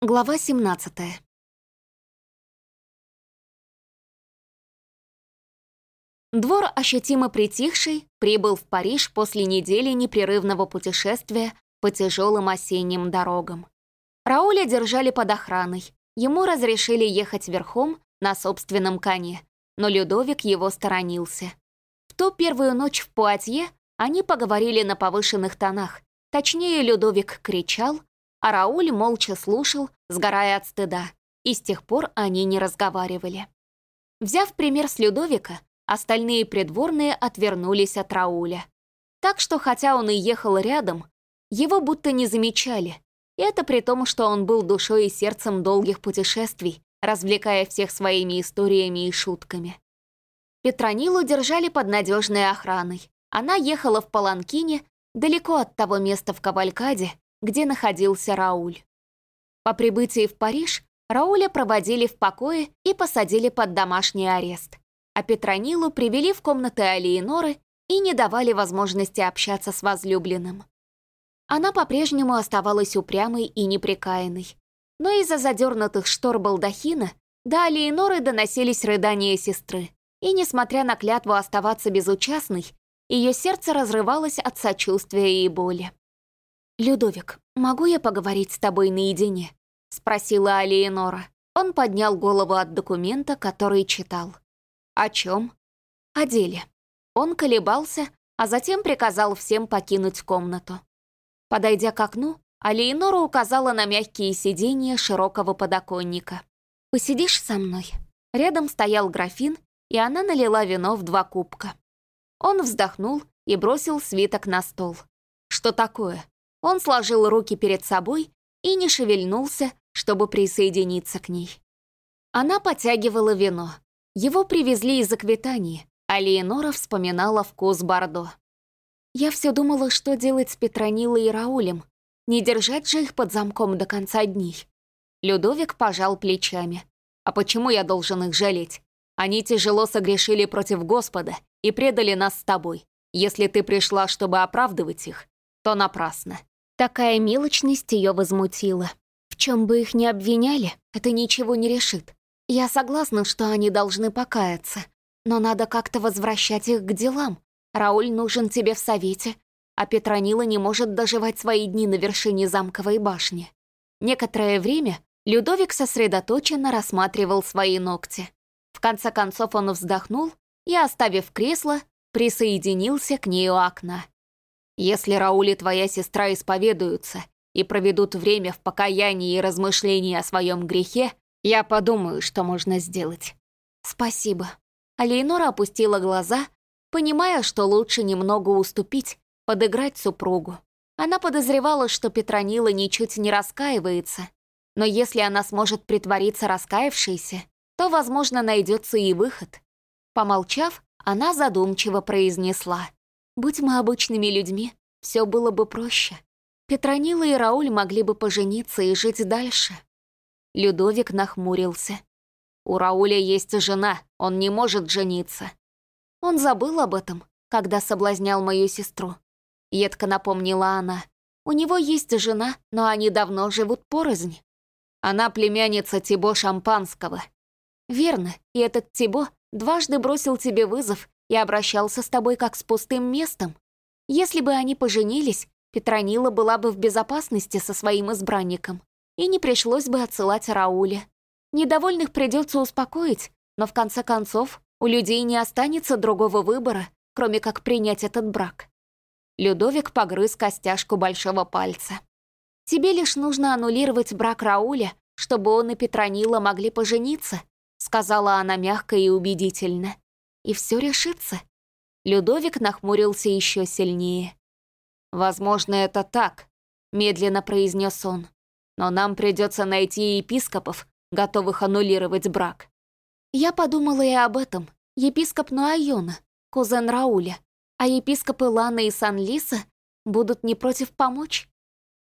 Глава 17 Двор, ощутимо притихший, прибыл в Париж после недели непрерывного путешествия по тяжелым осенним дорогам. Рауля держали под охраной. Ему разрешили ехать верхом на собственном коне, но Людовик его сторонился. В ту первую ночь в Пуатье они поговорили на повышенных тонах. Точнее, Людовик кричал, а Рауль молча слушал, сгорая от стыда, и с тех пор они не разговаривали. Взяв пример с Людовика, остальные придворные отвернулись от Рауля. Так что, хотя он и ехал рядом, его будто не замечали, и это при том, что он был душой и сердцем долгих путешествий, развлекая всех своими историями и шутками. Петронилу держали под надежной охраной. Она ехала в Паланкине, далеко от того места в Кавалькаде, где находился Рауль. По прибытии в Париж Рауля проводили в покое и посадили под домашний арест, а Петронилу привели в комнаты Алиеноры и не давали возможности общаться с возлюбленным. Она по-прежнему оставалась упрямой и непрекаянной, но из-за задернутых штор балдахина до Алиеноры доносились рыдания сестры, и, несмотря на клятву оставаться безучастной, ее сердце разрывалось от сочувствия и боли. «Людовик, могу я поговорить с тобой наедине?» — спросила Алиенора. Он поднял голову от документа, который читал. «О чем?» «О деле». Он колебался, а затем приказал всем покинуть комнату. Подойдя к окну, Алиенора указала на мягкие сиденья широкого подоконника. «Посидишь со мной?» Рядом стоял графин, и она налила вино в два кубка. Он вздохнул и бросил свиток на стол. «Что такое?» Он сложил руки перед собой и не шевельнулся, чтобы присоединиться к ней. Она потягивала вино. Его привезли из Аквитании, а Леонора вспоминала вкус Бордо. Я все думала, что делать с Петронилой и Раулем. Не держать же их под замком до конца дней. Людовик пожал плечами. А почему я должен их жалеть? Они тяжело согрешили против Господа и предали нас с тобой. Если ты пришла, чтобы оправдывать их, то напрасно. Такая мелочность ее возмутила. В чем бы их ни обвиняли, это ничего не решит. Я согласна, что они должны покаяться, но надо как-то возвращать их к делам. Рауль нужен тебе в совете, а Петронила не может доживать свои дни на вершине замковой башни. Некоторое время Людовик сосредоточенно рассматривал свои ногти. В конце концов он вздохнул и, оставив кресло, присоединился к ней у окна. Если Рауль и твоя сестра исповедуются и проведут время в покаянии и размышлении о своем грехе, я подумаю, что можно сделать. Спасибо. А опустила глаза, понимая, что лучше немного уступить, подыграть супругу. Она подозревала, что Петронила ничуть не раскаивается, но если она сможет притвориться раскаявшейся, то, возможно, найдется и выход. Помолчав, она задумчиво произнесла. Будь мы обычными людьми, все было бы проще. Петронила и Рауль могли бы пожениться и жить дальше. Людовик нахмурился. У Рауля есть жена, он не может жениться. Он забыл об этом, когда соблазнял мою сестру. Едко напомнила она. У него есть жена, но они давно живут порознь. Она племянница Тибо Шампанского. Верно, и этот Тибо дважды бросил тебе вызов и обращался с тобой как с пустым местом. Если бы они поженились, Петронила была бы в безопасности со своим избранником, и не пришлось бы отсылать Рауля. Недовольных придется успокоить, но в конце концов у людей не останется другого выбора, кроме как принять этот брак. Людовик погрыз костяшку большого пальца. «Тебе лишь нужно аннулировать брак Рауля, чтобы он и Петронила могли пожениться», сказала она мягко и убедительно и все решится. Людовик нахмурился еще сильнее. «Возможно, это так», — медленно произнес он. «Но нам придется найти епископов, готовых аннулировать брак». Я подумала и об этом. Епископ Нуайона, кузен Рауля, а епископы Лана и Сан-Лиса будут не против помочь.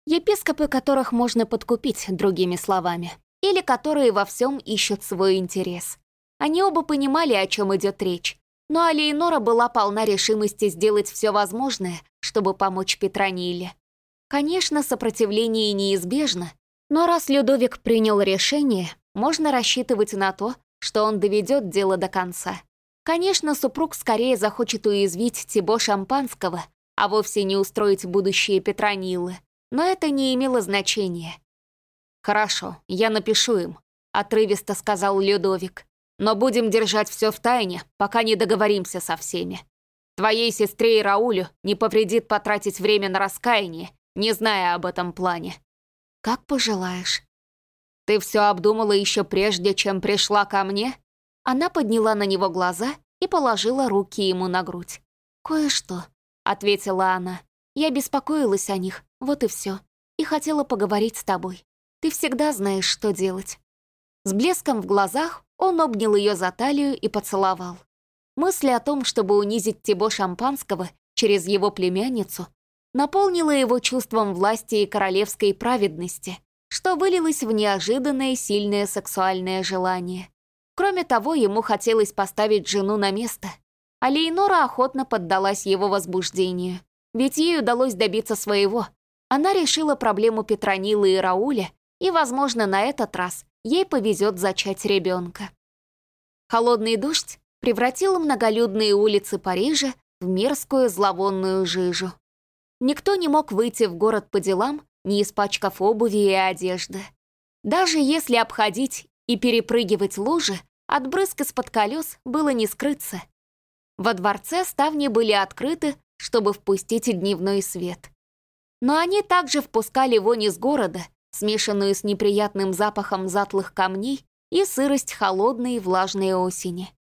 Епископы, которых можно подкупить, другими словами, или которые во всем ищут свой интерес. Они оба понимали, о чем идет речь, но Алиенора была полна решимости сделать все возможное, чтобы помочь Петрониле. Конечно, сопротивление неизбежно, Но раз Людовик принял решение, можно рассчитывать на то, что он доведет дело до конца. Конечно, супруг скорее захочет уязвить Тибо Шампанского, а вовсе не устроить будущее Петронилы, но это не имело значения. «Хорошо, я напишу им», — отрывисто сказал Людовик. «Но будем держать все в тайне, пока не договоримся со всеми. Твоей сестре и Раулю не повредит потратить время на раскаяние, не зная об этом плане». «Как пожелаешь». «Ты все обдумала еще прежде, чем пришла ко мне?» Она подняла на него глаза и положила руки ему на грудь. «Кое-что», — ответила она. «Я беспокоилась о них, вот и все, и хотела поговорить с тобой. Ты всегда знаешь, что делать». С блеском в глазах он обнял ее за талию и поцеловал. Мысль о том, чтобы унизить Тибо Шампанского через его племянницу, наполнила его чувством власти и королевской праведности, что вылилось в неожиданное сильное сексуальное желание. Кроме того, ему хотелось поставить жену на место. А Лейнора охотно поддалась его возбуждению, ведь ей удалось добиться своего. Она решила проблему Петронилы и Рауля, и, возможно, на этот раз ей повезет зачать ребенка. Холодный дождь превратил многолюдные улицы Парижа в мерзкую зловонную жижу. Никто не мог выйти в город по делам, не испачкав обуви и одежды. Даже если обходить и перепрыгивать лужи, от брызг из-под колес было не скрыться. Во дворце ставни были открыты, чтобы впустить дневной свет. Но они также впускали вонь из города, смешанную с неприятным запахом затлых камней и сырость холодной и влажной осени.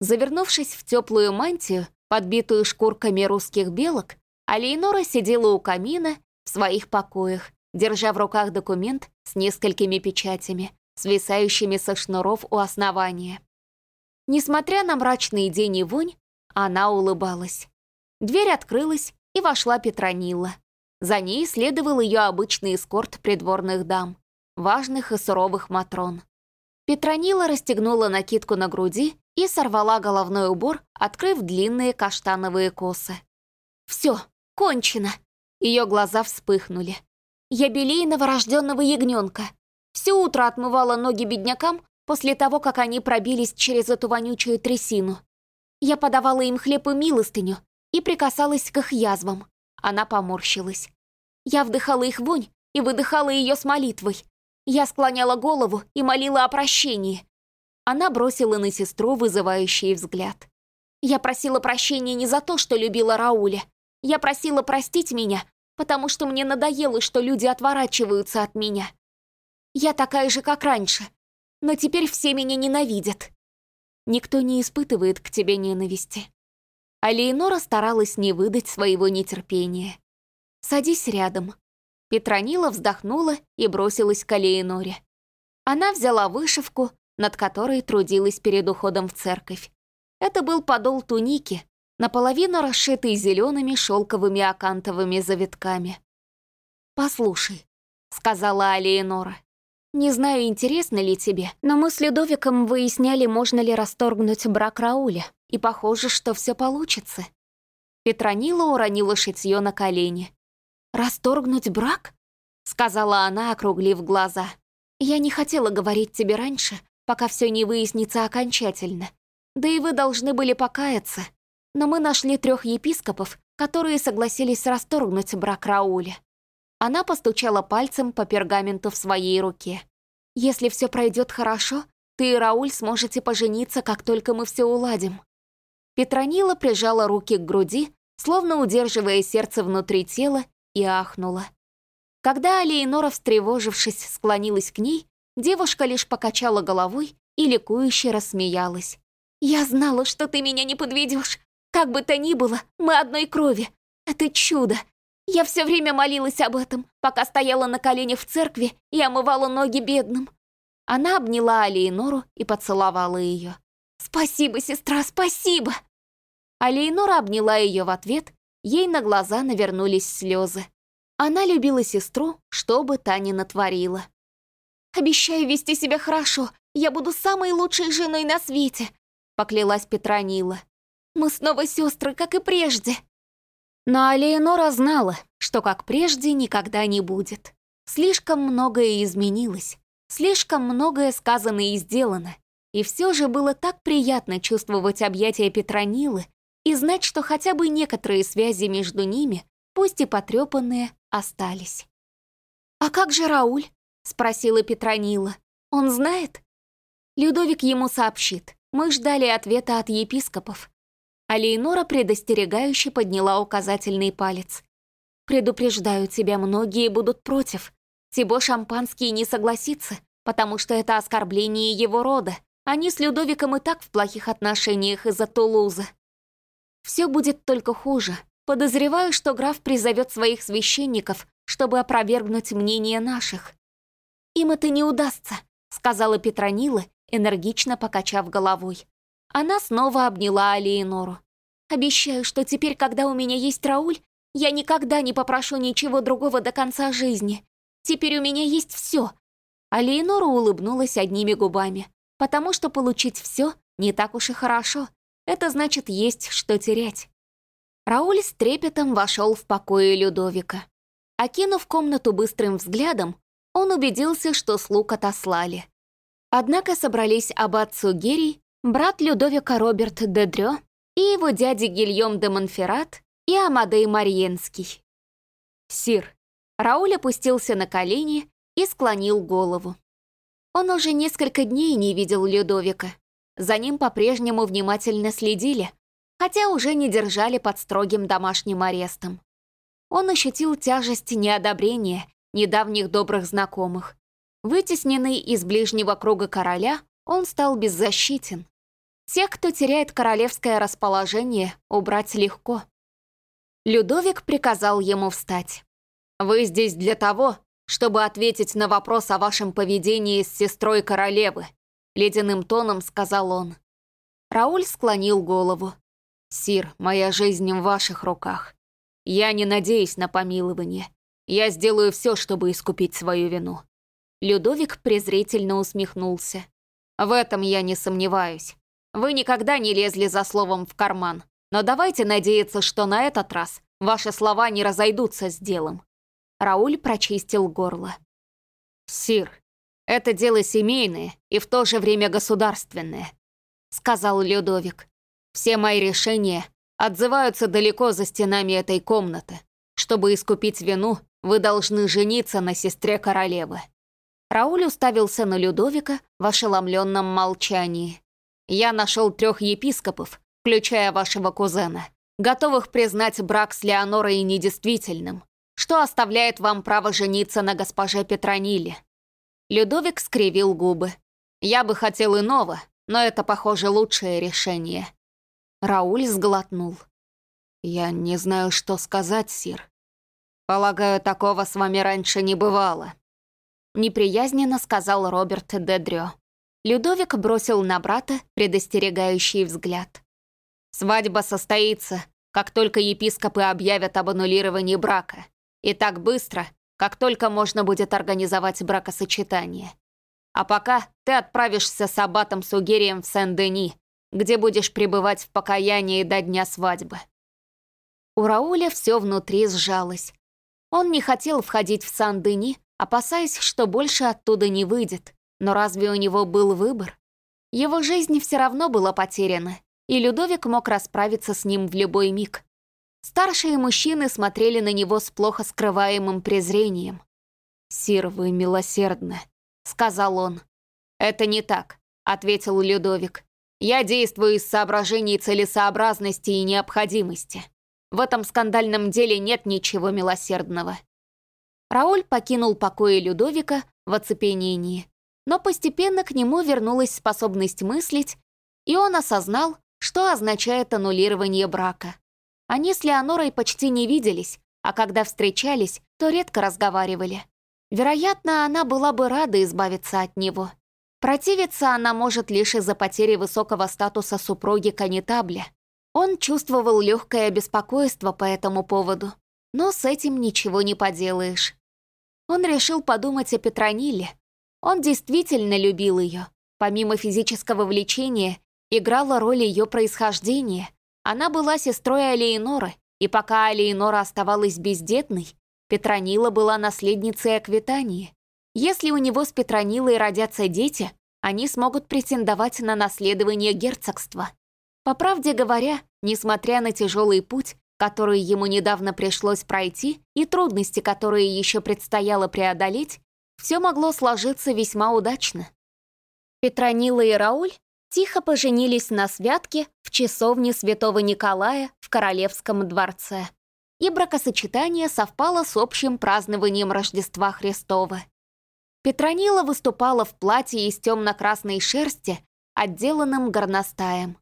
Завернувшись в теплую мантию, подбитую шкурками русских белок, Алейнора сидела у камина в своих покоях, держа в руках документ с несколькими печатями, свисающими со шнуров у основания. Несмотря на мрачный день и вонь, она улыбалась. Дверь открылась, и вошла Петронила. За ней следовал ее обычный эскорт придворных дам, важных и суровых матрон. Петронила расстегнула накидку на груди и сорвала головной убор, открыв длинные каштановые косы. «Все, кончено!» Ее глаза вспыхнули. «Я белее новорожденного ягненка. Все утро отмывала ноги беднякам после того, как они пробились через эту вонючую трясину. Я подавала им хлеб и милостыню и прикасалась к их язвам. Она поморщилась. Я вдыхала их вонь и выдыхала ее с молитвой. Я склоняла голову и молила о прощении. Она бросила на сестру вызывающий взгляд. Я просила прощения не за то, что любила Рауля. Я просила простить меня, потому что мне надоело, что люди отворачиваются от меня. Я такая же, как раньше. Но теперь все меня ненавидят. Никто не испытывает к тебе ненависти. А Леонора старалась не выдать своего нетерпения. «Садись рядом». Петронила вздохнула и бросилась к Леоноре. Она взяла вышивку, над которой трудилась перед уходом в церковь. Это был подол туники, наполовину расшитый зелеными шелковыми акантовыми завитками. «Послушай», — сказала Алиенора, не знаю, интересно ли тебе, но мы с Людовиком выясняли, можно ли расторгнуть брак Рауля, и похоже, что все получится. Петронила уронила шитье на колени. «Расторгнуть брак?» — сказала она, округлив глаза. «Я не хотела говорить тебе раньше, пока все не выяснится окончательно. Да и вы должны были покаяться. Но мы нашли трех епископов, которые согласились расторгнуть брак Рауля. Она постучала пальцем по пергаменту в своей руке. «Если все пройдет хорошо, ты и Рауль сможете пожениться, как только мы все уладим». Петронила прижала руки к груди, словно удерживая сердце внутри тела, и ахнула. Когда Алиенора, встревожившись, склонилась к ней, девушка лишь покачала головой и ликующе рассмеялась. «Я знала, что ты меня не подведешь. Как бы то ни было, мы одной крови. Это чудо. Я все время молилась об этом, пока стояла на коленях в церкви и омывала ноги бедным. Она обняла Алиенору и поцеловала ее. «Спасибо, сестра, спасибо!» Алиенора обняла ее в ответ, ей на глаза навернулись слезы. Она любила сестру, что бы та ни натворила. «Обещаю вести себя хорошо, я буду самой лучшей женой на свете», поклялась Петронила. «Мы снова сестры, как и прежде». Но Алеонора знала, что как прежде никогда не будет. Слишком многое изменилось, слишком многое сказано и сделано. И все же было так приятно чувствовать объятия Петронилы и знать, что хотя бы некоторые связи между ними, пусть и потрепанные, остались. «А как же Рауль?» — спросила Петронила. «Он знает?» Людовик ему сообщит. Мы ждали ответа от епископов. А Лейнора предостерегающе подняла указательный палец. «Предупреждаю тебя, многие будут против. Тибо Шампанский не согласится, потому что это оскорбление его рода. Они с Людовиком и так в плохих отношениях из-за Тулуза. Все будет только хуже. Подозреваю, что граф призовет своих священников, чтобы опровергнуть мнение наших. Им это не удастся, сказала Петронила, энергично покачав головой. Она снова обняла Алиенору. «Обещаю, что теперь, когда у меня есть Рауль, я никогда не попрошу ничего другого до конца жизни. Теперь у меня есть все». Алиенора улыбнулась одними губами, потому что получить все не так уж и хорошо. Это значит, есть что терять. Рауль с трепетом вошел в покои Людовика. Окинув комнату быстрым взглядом, он убедился, что слуг отослали. Однако собрались аббат Сугерий, брат Людовика Роберт де Дрё и его дядя Гильем де Монферрат и Амадей Мариенский. «Сир». Рауль опустился на колени и склонил голову. Он уже несколько дней не видел Людовика. За ним по-прежнему внимательно следили, хотя уже не держали под строгим домашним арестом. Он ощутил тяжесть неодобрения недавних добрых знакомых, Вытесненный из ближнего круга короля, он стал беззащитен. Тех, кто теряет королевское расположение, убрать легко. Людовик приказал ему встать. «Вы здесь для того, чтобы ответить на вопрос о вашем поведении с сестрой королевы», ледяным тоном сказал он. Рауль склонил голову. «Сир, моя жизнь в ваших руках. Я не надеюсь на помилование. Я сделаю все, чтобы искупить свою вину. Людовик презрительно усмехнулся. «В этом я не сомневаюсь. Вы никогда не лезли за словом в карман, но давайте надеяться, что на этот раз ваши слова не разойдутся с делом». Рауль прочистил горло. «Сир, это дело семейное и в то же время государственное», сказал Людовик. «Все мои решения отзываются далеко за стенами этой комнаты. Чтобы искупить вину, вы должны жениться на сестре королевы». Рауль уставился на Людовика в ошеломленном молчании. «Я нашел трех епископов, включая вашего кузена, готовых признать брак с Леонорой недействительным, что оставляет вам право жениться на госпоже Петрониле». Людовик скривил губы. «Я бы хотел иного, но это, похоже, лучшее решение». Рауль сглотнул. «Я не знаю, что сказать, сир. Полагаю, такого с вами раньше не бывало». Неприязненно сказал Роберт Дедрё. Людовик бросил на брата предостерегающий взгляд. «Свадьба состоится, как только епископы объявят об аннулировании брака. И так быстро, как только можно будет организовать бракосочетание. А пока ты отправишься с аббатом Сугерием в Сен-Дени, где будешь пребывать в покаянии до дня свадьбы». У Рауля все внутри сжалось. Он не хотел входить в Сан-Дени, опасаясь, что больше оттуда не выйдет. Но разве у него был выбор? Его жизнь все равно была потеряна, и Людовик мог расправиться с ним в любой миг. Старшие мужчины смотрели на него с плохо скрываемым презрением. «Сир, вы милосердны», — сказал он. «Это не так», — ответил Людовик. «Я действую из соображений целесообразности и необходимости. В этом скандальном деле нет ничего милосердного. Рауль покинул покои Людовика в оцепенении, но постепенно к нему вернулась способность мыслить, и он осознал, что означает аннулирование брака. Они с Леонорой почти не виделись, а когда встречались, то редко разговаривали. Вероятно, она была бы рада избавиться от него. Противиться она может лишь из-за потери высокого статуса супруги Канитабля. Он чувствовал легкое беспокойство по этому поводу, но с этим ничего не поделаешь. Он решил подумать о Петрониле. Он действительно любил ее. Помимо физического влечения, играла роль ее происхождения. Она была сестрой Алиеноры, и пока Алиенора оставалась бездетной, Петронила была наследницей Аквитании. Если у него с Петронилой родятся дети, они смогут претендовать на наследование герцогства. По правде говоря, несмотря на тяжелый путь, который ему недавно пришлось пройти, и трудности, которые еще предстояло преодолеть, все могло сложиться весьма удачно. Петронила и Рауль тихо поженились на святке в часовне святого Николая в Королевском дворце. И бракосочетание совпало с общим празднованием Рождества Христова. Петронила выступала в платье из темно-красной шерсти, отделанным горностаем.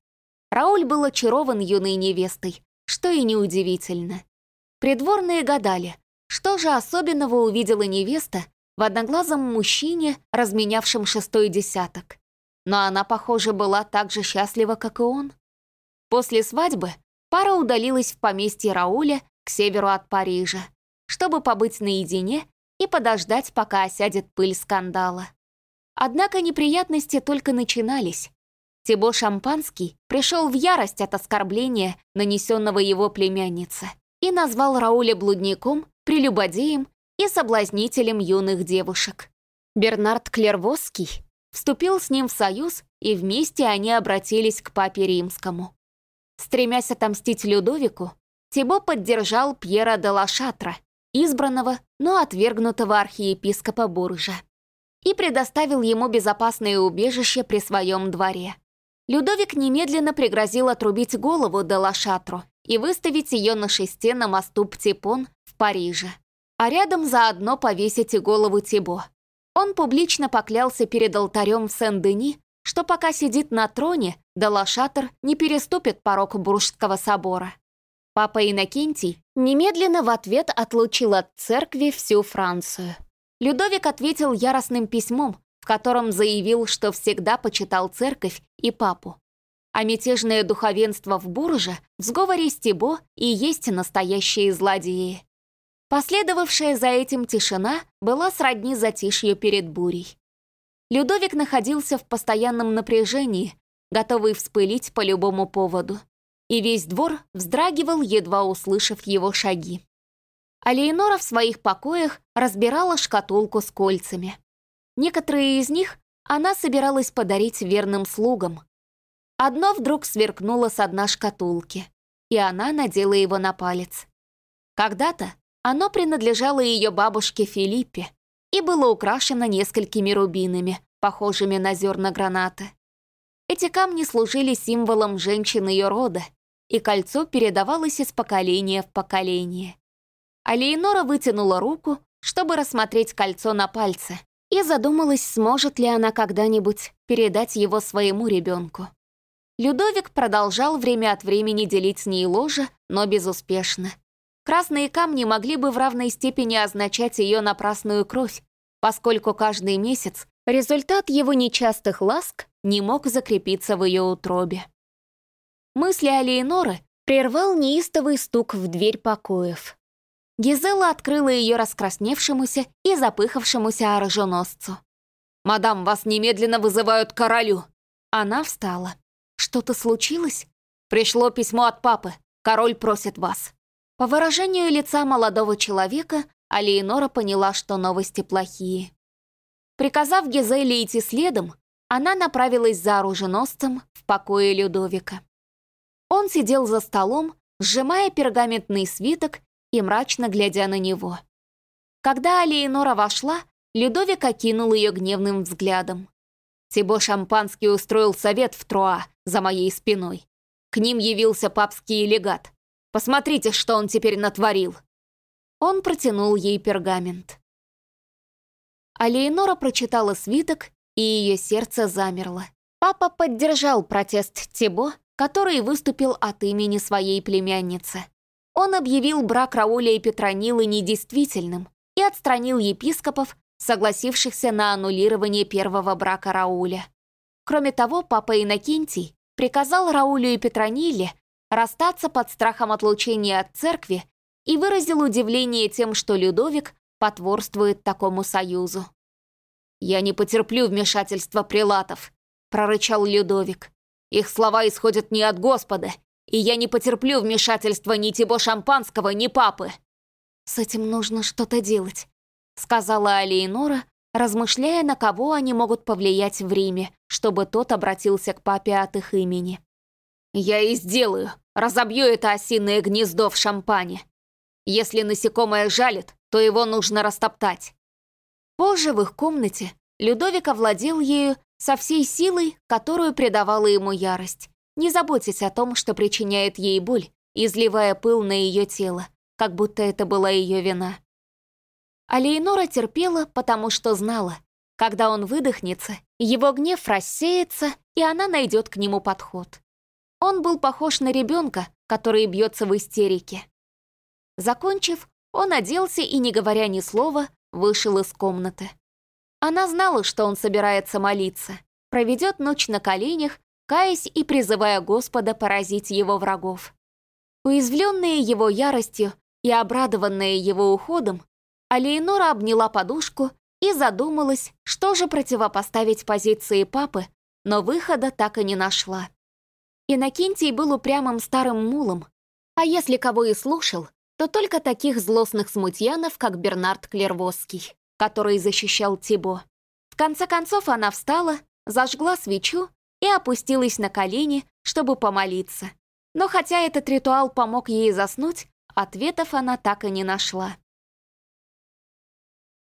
Рауль был очарован юной невестой, что и неудивительно. Придворные гадали, что же особенного увидела невеста в одноглазом мужчине, разменявшем шестой десяток. Но она, похоже, была так же счастлива, как и он. После свадьбы пара удалилась в поместье Рауля к северу от Парижа, чтобы побыть наедине и подождать, пока осядет пыль скандала. Однако неприятности только начинались. Тибо Шампанский пришел в ярость от оскорбления, нанесенного его племяннице, и назвал Рауля блудником, прелюбодеем и соблазнителем юных девушек. Бернард Клервосский вступил с ним в союз, и вместе они обратились к папе римскому. Стремясь отомстить Людовику, Тибо поддержал Пьера де Лашатра, избранного, но отвергнутого архиепископа Буржа, и предоставил ему безопасное убежище при своем дворе. Людовик немедленно пригрозил отрубить голову де Лашатру и выставить ее на шесте на мосту Птипон в Париже а рядом заодно повесить и голову Тибо. Он публично поклялся перед алтарем в Сен-Дени, что пока сидит на троне, Далашатор не переступит порог Буржского собора. Папа Иннокентий немедленно в ответ отлучил от церкви всю Францию. Людовик ответил яростным письмом, в котором заявил, что всегда почитал церковь и папу. А мятежное духовенство в Бурже в сговоре с Тибо и есть настоящие злодеи. Последовавшая за этим тишина была сродни затишью перед бурей. Людовик находился в постоянном напряжении, готовый вспылить по любому поводу. И весь двор вздрагивал, едва услышав его шаги. А Леонора в своих покоях разбирала шкатулку с кольцами. Некоторые из них она собиралась подарить верным слугам. Одно вдруг сверкнуло с дна шкатулки, и она надела его на палец. Когда-то оно принадлежало ее бабушке Филиппе и было украшено несколькими рубинами, похожими на зерна граната. Эти камни служили символом женщин ее рода, и кольцо передавалось из поколения в поколение. А Леонора вытянула руку, чтобы рассмотреть кольцо на пальце, и задумалась, сможет ли она когда-нибудь передать его своему ребенку. Людовик продолжал время от времени делить с ней ложе, но безуспешно. Красные камни могли бы в равной степени означать ее напрасную кровь, поскольку каждый месяц результат его нечастых ласк не мог закрепиться в ее утробе. Мысли Алиеноры прервал неистовый стук в дверь покоев. Гизела открыла ее раскрасневшемуся и запыхавшемуся оруженосцу. «Мадам, вас немедленно вызывают к королю!» Она встала. «Что-то случилось?» «Пришло письмо от папы. Король просит вас». По выражению лица молодого человека, Алиенора поняла, что новости плохие. Приказав Гизеле идти следом, она направилась за оруженосцем в покое Людовика. Он сидел за столом, сжимая пергаментный свиток и мрачно глядя на него. Когда Алиенора вошла, Людовик окинул ее гневным взглядом. Тибо Шампанский устроил совет в Труа за моей спиной. К ним явился папский легат. Посмотрите, что он теперь натворил!» Он протянул ей пергамент. А прочитала свиток, и ее сердце замерло. Папа поддержал протест Тибо, который выступил от имени своей племянницы. Он объявил брак Рауля и Петронилы недействительным и отстранил епископов, согласившихся на аннулирование первого брака Рауля. Кроме того, папа Иннокентий приказал Раулю и Петрониле расстаться под страхом отлучения от церкви и выразил удивление тем, что Людовик потворствует такому союзу. «Я не потерплю вмешательства прилатов», — прорычал Людовик. «Их слова исходят не от Господа, и я не потерплю вмешательства ни Тибо Шампанского, ни Папы». С этим нужно что-то делать», — сказала Алиенора, размышляя, на кого они могут повлиять в Риме, чтобы тот обратился к папе от их имени. «Я и сделаю. Разобью это осиное гнездо в шампане. Если насекомое жалит, то его нужно растоптать». Позже в их комнате Людовик овладел ею со всей силой, которую придавала ему ярость, не заботясь о том, что причиняет ей боль, изливая пыл на ее тело, как будто это была ее вина. А Лейнора терпела, потому что знала, когда он выдохнется, его гнев рассеется, и она найдет к нему подход. Он был похож на ребенка, который бьется в истерике. Закончив, он оделся и, не говоря ни слова, вышел из комнаты. Она знала, что он собирается молиться, проведет ночь на коленях, каясь и призывая Господа поразить его врагов. Уязвленные его яростью и обрадованные его уходом, Алиенора обняла подушку и задумалась, что же противопоставить позиции папы, но выхода так и не нашла. Иннокентий был упрямым старым мулом, а если кого и слушал, то только таких злостных смутьянов, как Бернард Клервосский, который защищал Тибо. В конце концов она встала, зажгла свечу и опустилась на колени, чтобы помолиться. Но хотя этот ритуал помог ей заснуть, ответов она так и не нашла.